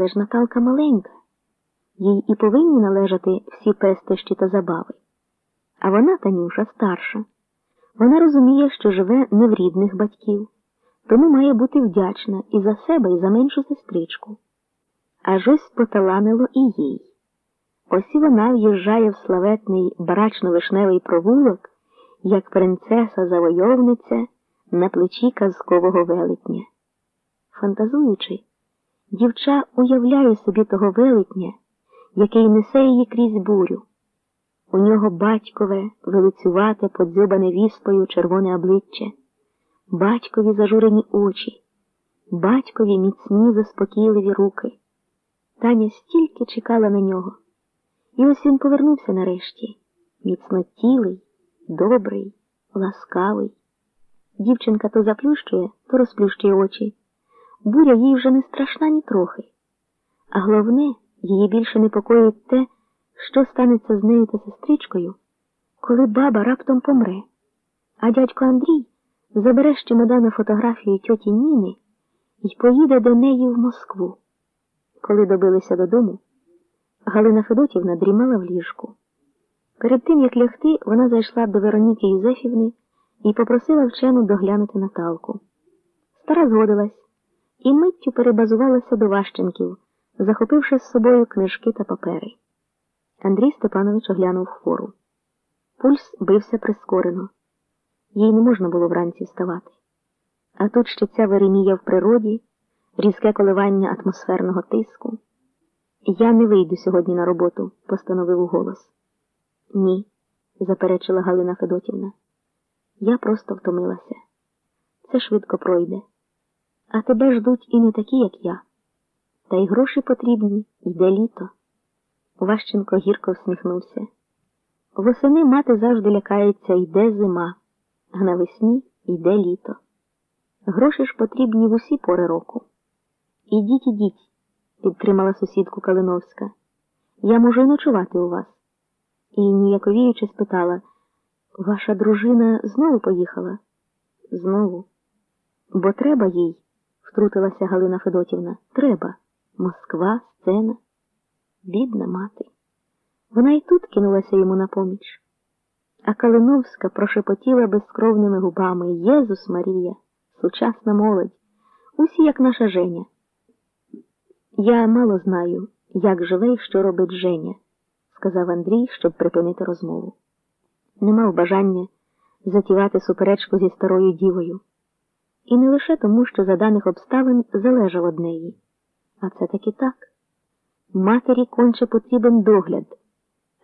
Але ж Наталка маленька, їй і повинні належати всі пестощі та забави. А вона, Танюша, старша. Вона розуміє, що живе не в рідних батьків, тому має бути вдячна і за себе, і за меншу сестричку. Аж ось поталанило і їй. Ось і вона в'їжджає в славетний барачно-вишневий провулок, як принцеса-завойовниця на плечі казкового велетня. Фантазуючи, дівча уявляє собі того велетня, який несе її крізь бурю. У нього батькове, велицювате, подзьобане віспою червоне обличчя, батькові зажурені очі, батькові міцні заспокійливі руки. Таня стільки чекала на нього. І ось він повернувся нарешті, міцнотілий, добрий, ласкавий. Дівчинка то заплющує, то розплющує очі. Буря їй вже не страшна ні трохи. А головне, її більше непокоїть те, що станеться з нею та сестричкою, коли баба раптом помре, а дядько Андрій забере з чемодана фотографію тьоті Ніни і поїде до неї в Москву. Коли добилися додому, Галина Федотівна дрімала в ліжку. Перед тим, як лягти, вона зайшла до Вероніки Юзефівни і попросила вчену доглянути Наталку. Стара згодилась і миттю перебазувалася до Ващенків, захопивши з собою книжки та папери. Андрій Степанович оглянув хвору. Пульс бився прискорено. Їй не можна було вранці вставати. А тут ще ця Веремія в природі, різке коливання атмосферного тиску. Я не вийду сьогодні на роботу, постановив голос. Ні, заперечила Галина Федотівна. Я просто втомилася. Це швидко пройде. А тебе ждуть і не такі, як я. Та й гроші потрібні, йде літо. Ващенко гірко всміхнувся. Восени мати завжди лякається, йде зима, а навесні йде літо. Гроші ж потрібні в усі пори року. Ідіть, ідіть, підтримала сусідку Калиновська. Я можу й ночувати у вас. І ніяковіючи спитала, ваша дружина знову поїхала? Знову. Бо треба їй, втрутилася Галина Федотівна. Треба. Москва, сцена. Бідна мати. Вона й тут кинулася йому на поміч. А Калиновська прошепотіла безкровними губами Єзус Марія, сучасна молодь, усі, як наша Женя. Я мало знаю, як живе і що робить Женя, сказав Андрій, щоб припинити розмову. Не мав бажання затівати суперечку зі старою дівою. І не лише тому, що за даних обставин залежав од неї, а це таки так. Матері конче потрібен догляд,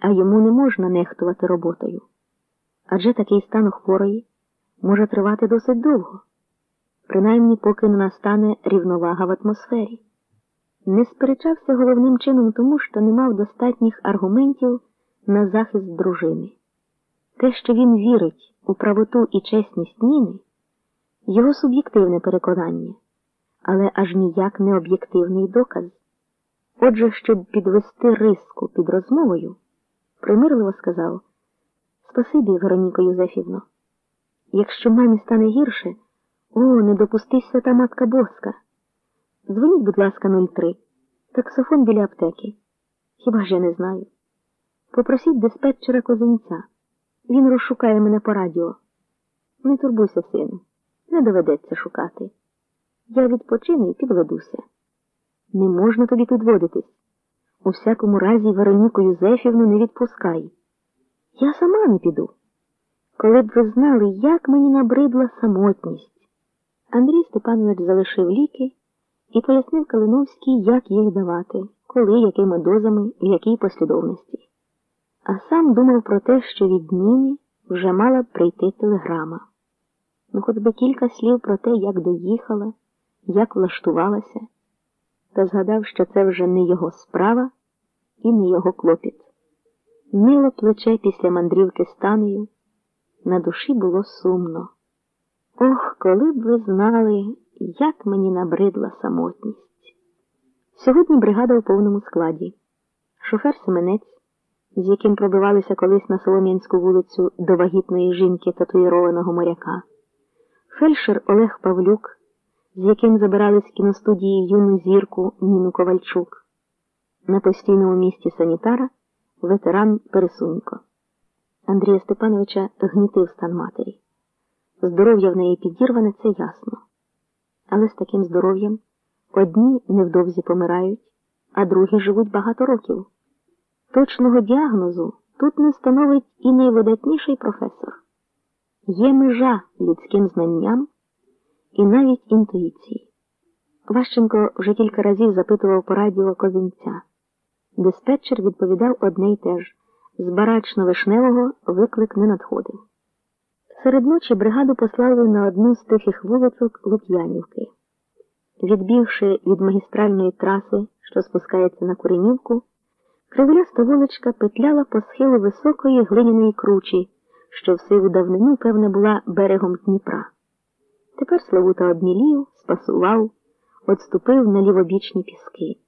а йому не можна нехтувати роботою. Адже такий стан хворої може тривати досить довго, принаймні поки не настане рівновага в атмосфері. Не сперечався головним чином тому, що не мав достатніх аргументів на захист дружини. Те, що він вірить у правоту і чесність Ніни, його суб'єктивне переконання, але аж ніяк не об'єктивний доказ. Отже, щоб підвести риску під розмовою, примирливо сказав Спасибі, Вероніко Юзефівно. Якщо мамі стане гірше, о, не допустись свята матка боска. Дзвоніть, будь ласка, 03. Таксофон біля аптеки. Хіба ж я не знаю? Попросіть диспетчера козинця. Він розшукає мене по радіо. Не турбуйся, сину, не доведеться шукати. Я відпочину і підведуся. Не можна тобі підводитись. У всякому разі Вероніку Юзефівну не відпускай. Я сама не піду. Коли б ви знали, як мені набридла самотність. Андрій Степанович залишив ліки і пояснив Калиновській, як їх давати, коли, якими дозами, в якій послідовності. А сам думав про те, що від Ніни вже мала б прийти телеграма. Ну, хоч би кілька слів про те, як доїхала, як влаштувалася та згадав, що це вже не його справа і не його клопіт. Мило плече після мандрівки станею, на душі було сумно. Ох, коли б ви знали, як мені набридла самотність. Сьогодні бригада у повному складі. Шофер Семенець, з яким пробивалися колись на Солом'янську вулицю до вагітної жінки татуїрованого моряка, фельдшер Олег Павлюк з яким забирали з кіностудії юну зірку Ніну Ковальчук. На постійному місці санітара ветеран Пересунько. Андрія Степановича гнітив стан матері. Здоров'я в неї підірване, це ясно. Але з таким здоров'ям одні невдовзі помирають, а другі живуть багато років. Точного діагнозу тут не становить і найвидатніший професор. Є межа людським знанням і навіть інтуїції. Ващенко вже кілька разів запитував по радіо Козинця. Диспетчер відповідав одне й те ж з барачно-вишневого виклик не надходив. Серед ночі бригаду послали на одну з тихих вулицок Лук'янівки. Відбігши від магістральної траси, що спускається на Куренівку, кривуляста вуличка петляла по схилу високої глиняної кручі, що в сиву давнину, певне, була берегом Дніпра. Тепер Славута обмілів, спасував, отступив на лівобічні піски.